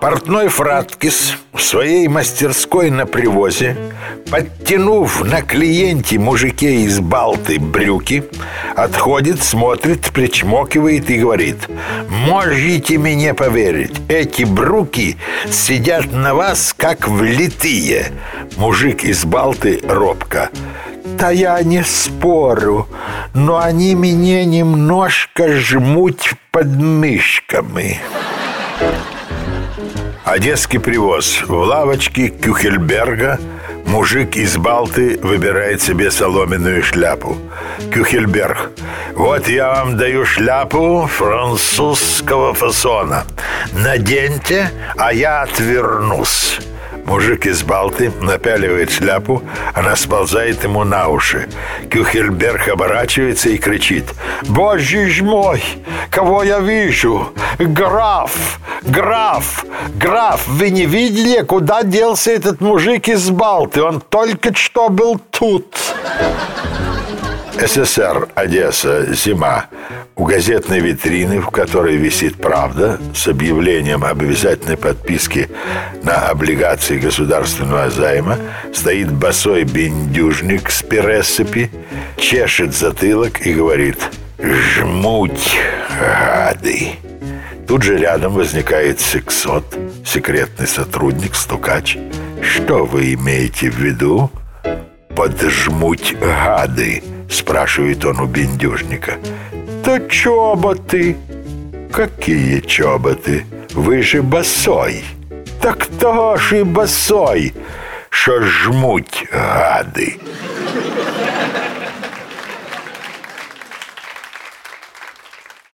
Портной Фраткис в своей мастерской на привозе, подтянув на клиенте мужике из Балты брюки, отходит, смотрит, причмокивает и говорит «Можете мне поверить, эти бруки сидят на вас, как влитые». Мужик из Балты робко «Да я не спорю, но они меня немножко жмут под мышками». Одесский привоз. В лавочке Кюхельберга мужик из Балты выбирает себе соломенную шляпу. Кюхельберг. Вот я вам даю шляпу французского фасона. Наденьте, а я отвернусь. Мужик из Балты напяливает шляпу, она сползает ему на уши. Кюхельберг оборачивается и кричит «Боже ж мой! Кого я вижу? Граф! Граф! Граф! Вы не видели, куда делся этот мужик из Балты? Он только что был тут!» СССР, Одесса, зима. У газетной витрины, в которой висит «Правда» с объявлением об обязательной подписке на облигации государственного займа, стоит босой бендюжник с пересыпи, чешет затылок и говорит «Жмуть, гады!» Тут же рядом возникает сексот, секретный сотрудник, стукач. «Что вы имеете в виду?» «Поджмуть гады!» Спрашивает он у бендюжника Да чоботы! Какие чоботы? Вы же босой! Так кто ж и босой? Что жмуть гады